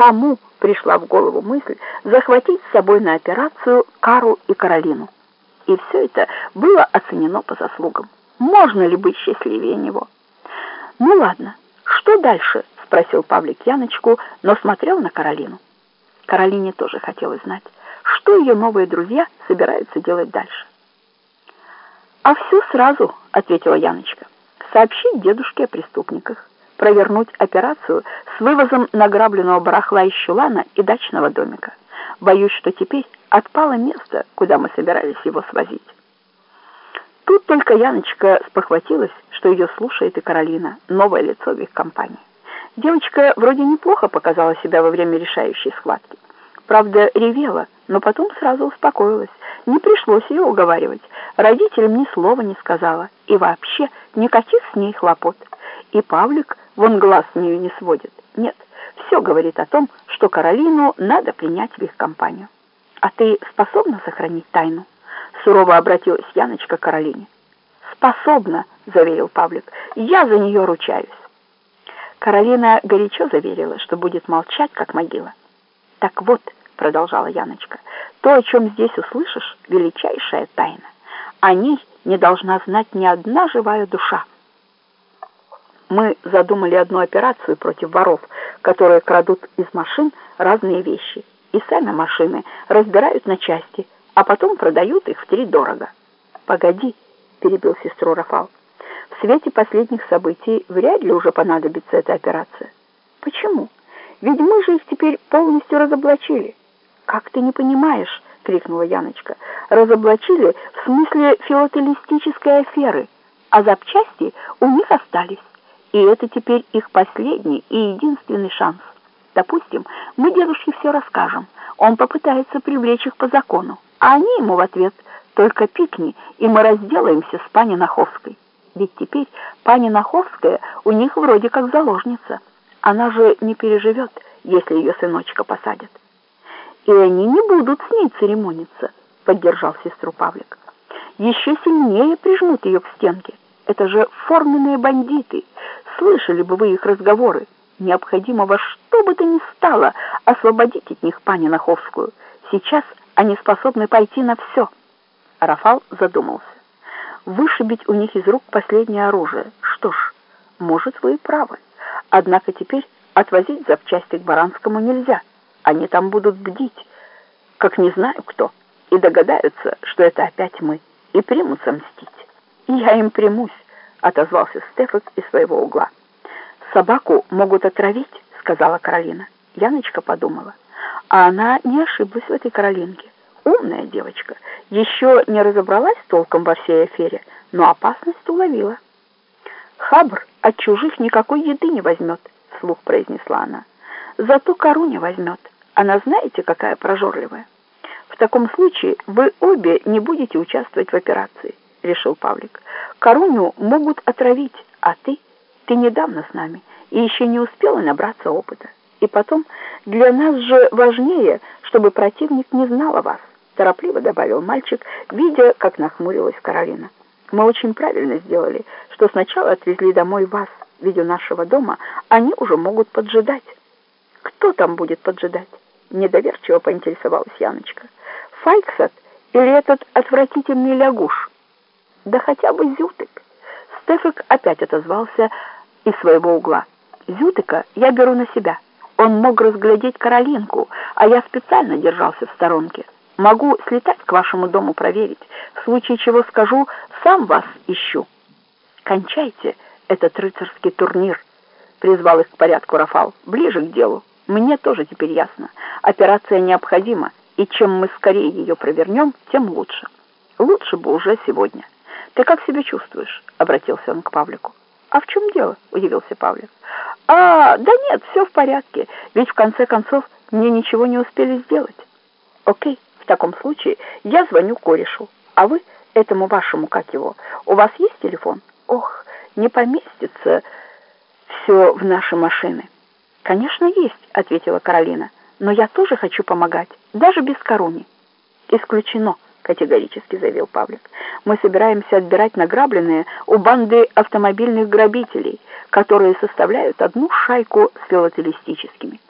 кому пришла в голову мысль захватить с собой на операцию Кару и Каролину. И все это было оценено по заслугам. Можно ли быть счастливее него? Ну ладно, что дальше? спросил Павлик Яночку, но смотрел на Каролину. Каролине тоже хотелось знать, что ее новые друзья собираются делать дальше. «А все сразу», — ответила Яночка. «Сообщить дедушке о преступниках, провернуть операцию с вывозом награбленного барахла из чулана и дачного домика. Боюсь, что теперь отпало место, куда мы собирались его свозить». Тут только Яночка спохватилась, что ее слушает и Каролина, новое лицо в их компании. Девочка вроде неплохо показала себя во время решающей схватки. Правда, ревела, но потом сразу успокоилась. Не пришлось ее уговаривать. Родителям ни слова не сказала. И вообще никаких с ней хлопот. И Павлик вон глаз с нее не сводит. Нет, все говорит о том, что Каролину надо принять в их компанию. «А ты способна сохранить тайну?» Сурово обратилась Яночка к Каролине. «Способна», — заверил Павлик. «Я за нее ручаюсь». Каролина горячо заверила, что будет молчать, как могила. «Так вот», — продолжала Яночка, — «то, о чем здесь услышишь, величайшая тайна. О ней не должна знать ни одна живая душа». Мы задумали одну операцию против воров, которые крадут из машин разные вещи, и сами машины разбирают на части, а потом продают их в три дорого. «Погоди», — перебил сестру Рафал, — в свете последних событий вряд ли уже понадобится эта операция. Почему? Ведь мы же их теперь полностью разоблачили. Как ты не понимаешь, крикнула Яночка. Разоблачили в смысле филателистической аферы, а запчасти у них остались. И это теперь их последний и единственный шанс. Допустим, мы дедушке все расскажем. Он попытается привлечь их по закону, а они ему в ответ только пикни, и мы разделаемся с пани Наховской. Ведь теперь пани Наховская у них вроде как заложница. Она же не переживет, если ее сыночка посадят. И они не будут с ней церемониться, поддержал сестру Павлик. Еще сильнее прижмут ее к стенке. Это же форменные бандиты. Слышали бы вы их разговоры. Необходимо во что бы то ни стало освободить от них пани Наховскую. Сейчас они способны пойти на все. Рафал задумался вышибить у них из рук последнее оружие. Что ж, может, вы и правы. Однако теперь отвозить запчасти к Баранскому нельзя. Они там будут бдить, как не знаю кто, и догадаются, что это опять мы, и примутся мстить. «Я им примусь», — отозвался Стефак из своего угла. «Собаку могут отравить», — сказала Каролина. Яночка подумала. А она не ошиблась в этой Каролинке. Умная девочка, еще не разобралась толком во всей афере, но опасность уловила. «Хабр от чужих никакой еды не возьмет», — вслух произнесла она. «Зато кору не возьмет. Она знаете, какая прожорливая. В таком случае вы обе не будете участвовать в операции», — решил Павлик. «Коруню могут отравить, а ты? Ты недавно с нами и еще не успела набраться опыта. И потом, для нас же важнее, чтобы противник не знал о вас торопливо добавил мальчик, видя, как нахмурилась Каролина. Мы очень правильно сделали, что сначала отвезли домой вас, у нашего дома они уже могут поджидать. Кто там будет поджидать? Недоверчиво поинтересовалась Яночка. Файксат или этот отвратительный лягуш? Да хотя бы Зютык. Стефик опять отозвался из своего угла. Зютыка я беру на себя. Он мог разглядеть Каролинку, а я специально держался в сторонке. Могу слетать к вашему дому проверить. В случае чего скажу, сам вас ищу. Кончайте этот рыцарский турнир, призвал их к порядку Рафал. Ближе к делу. Мне тоже теперь ясно. Операция необходима, и чем мы скорее ее провернем, тем лучше. Лучше бы уже сегодня. Ты как себя чувствуешь? Обратился он к Павлику. А в чем дело? Удивился Павлик. А, да нет, все в порядке. Ведь в конце концов мне ничего не успели сделать. Окей таком случае я звоню корешу, а вы этому вашему, как его, у вас есть телефон? Ох, не поместится все в наши машины. Конечно, есть, ответила Каролина, но я тоже хочу помогать, даже без корони. Исключено, категорически заявил Павлик. Мы собираемся отбирать награбленные у банды автомобильных грабителей, которые составляют одну шайку с филателистическими.